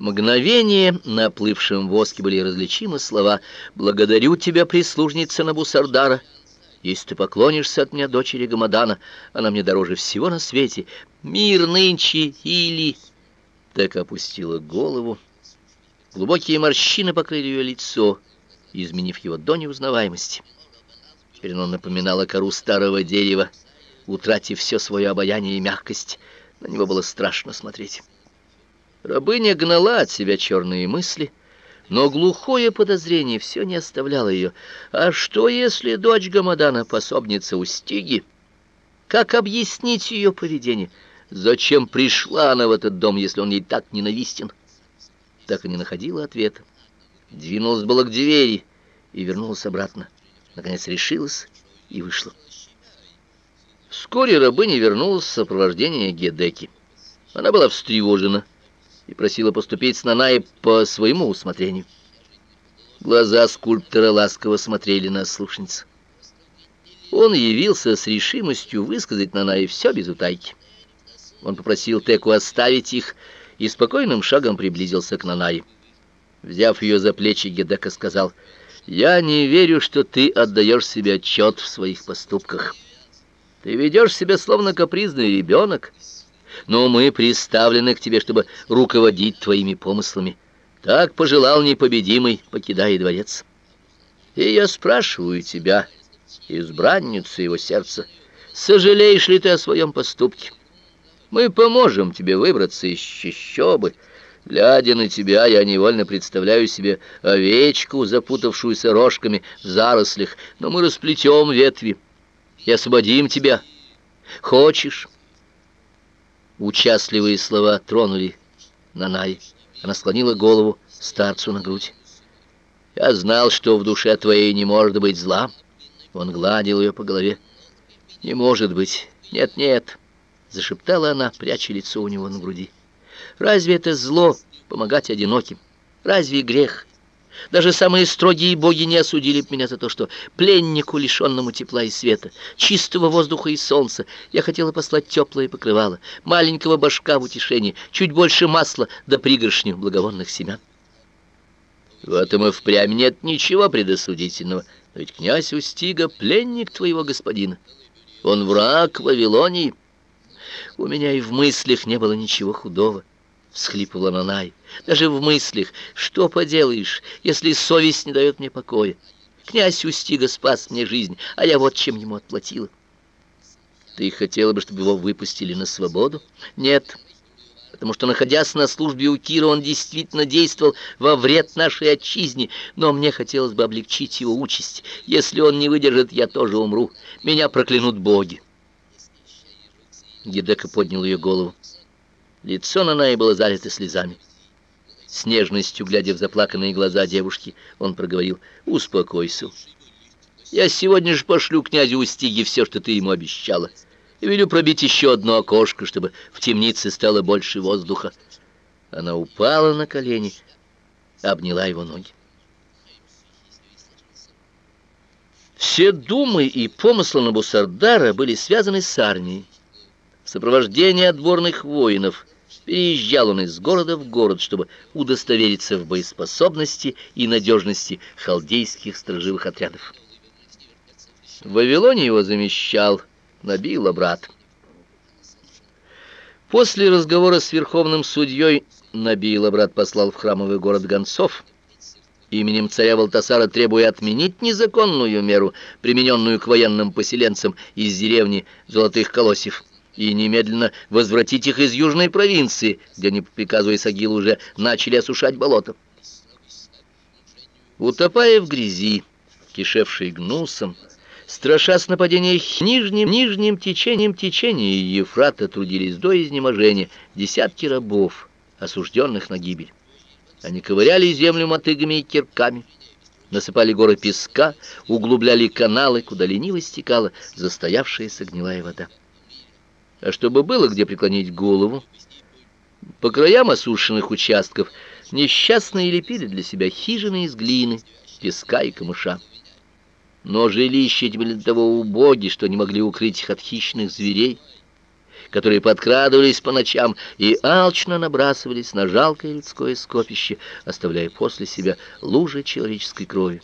Мгновение на оплывшем воске были различимы слова «Благодарю тебя, прислужница Набусардара». Если ты поклонишься от меня дочери Гамадана, она мне дороже всего на свете. Мир нынче или...» Так опустила голову. Глубокие морщины покрыли ее лицо, изменив его до неузнаваемости. Теперь оно напоминало кору старого дерева, утратив все свое обаяние и мягкость. На него было страшно смотреть. Рабыня гнала от себя черные мысли, но глухое подозрение все не оставляло ее. А что, если дочь Гамадана пособница Устиги? Как объяснить ее поведение? Зачем пришла она в этот дом, если он ей так ненавистен? Так и не находила ответа. Двинулась была к двери и вернулась обратно. Наконец решилась и вышла. Вскоре рабыня вернулась в сопровождении Гедеки. Она была встревожена и просила поступить с Нанаей по своему усмотрению. Глаза скульптора ласково смотрели на слушницу. Он явился с решимостью высказать Нанае все без утайки. Он попросил Теку оставить их и спокойным шагом приблизился к Нанае. Взяв ее за плечи, Гедека сказал, «Я не верю, что ты отдаешь себе отчет в своих поступках. Ты ведешь себя словно капризный ребенок, но мы приставлены к тебе, чтобы руководить твоими помыслами. Так пожелал непобедимый, покидая дворец. И я спрашиваю тебя, избранница его сердца, сожалеешь ли ты о своем поступке? Мы поможем тебе выбраться из чащобы. Глядя на тебя, я невольно представляю себе овечку, запутавшуюся рожками в зарослях, но мы расплетем ветви и освободим тебя. Хочешь? Участливые слова тронули Нанай. Она склонила голову старцу на грудь. «Я знал, что в душе твоей не может быть зла». Он гладил ее по голове. «Не может быть. Нет, нет», — зашептала она, пряча лицо у него на груди. «Разве это зло помогать одиноким? Разве грех?» Даже самые строгие боги не осудили б меня за то, что пленнику, лишенному тепла и света, чистого воздуха и солнца, я хотела послать теплое покрывало, маленького башка в утешение, чуть больше масла да пригоршню благовонных семян. В этом и впрямь нет ничего предосудительного, но ведь князь Устига — пленник твоего господина. Он враг Вавилонии. У меня и в мыслях не было ничего худого. — всхлипывала Нанай. «Даже в мыслях, что поделаешь, если совесть не дает мне покоя? Князь Устига спас мне жизнь, а я вот чем ему отплатила». «Ты хотела бы, чтобы его выпустили на свободу?» «Нет, потому что, находясь на службе у Кира, он действительно действовал во вред нашей отчизне, но мне хотелось бы облегчить его участь. Если он не выдержит, я тоже умру. Меня проклянут боги». Гедека поднял ее голову. Лицо Нанаи было залито слезами. С нежностью, глядя в заплаканные глаза девушки, он проговорил, «Успокойся. Я сегодня же пошлю князю Устиге все, что ты ему обещала, и велю пробить еще одно окошко, чтобы в темнице стало больше воздуха». Она упала на колени, обняла его ноги. Все думы и помыслы Набусардара были связаны с армией. В сопровождении отборных воинов переезжал он из города в город, чтобы удостовериться в боеспособности и надежности халдейских сторожевых отрядов. В Вавилоне его замещал Набила брат. После разговора с верховным судьей Набила брат послал в храмовый город гонцов, именем царя Валтасара требуя отменить незаконную меру, примененную к военным поселенцам из деревни Золотых Колосьев и немедленно возвратить их из южной провинции, где они по приказу Исагила уже начали осушать болото. Утопая в грязи, кишевшей гнусом, страшась нападения нижним, нижним течением течения Ефрата трудились до изнеможения десятки рабов, осужденных на гибель. Они ковыряли землю мотыгами и кирками, насыпали горы песка, углубляли каналы, куда лениво стекала застоявшаяся гнилая вода а чтобы было где преклонить голову. По краям осушенных участков несчастные лепили для себя хижины из глины, песка и камыша. Но жилища эти были до того убоги, что не могли укрыть их от хищных зверей. которые подкрадывались по ночам и алчно набрасывались на жалкое людское скопище, оставляя после себя лужи человеческой крови.